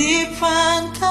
different